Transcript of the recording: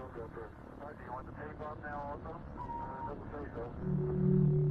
All right, do you want the tape off now also? Uh, doesn't say so.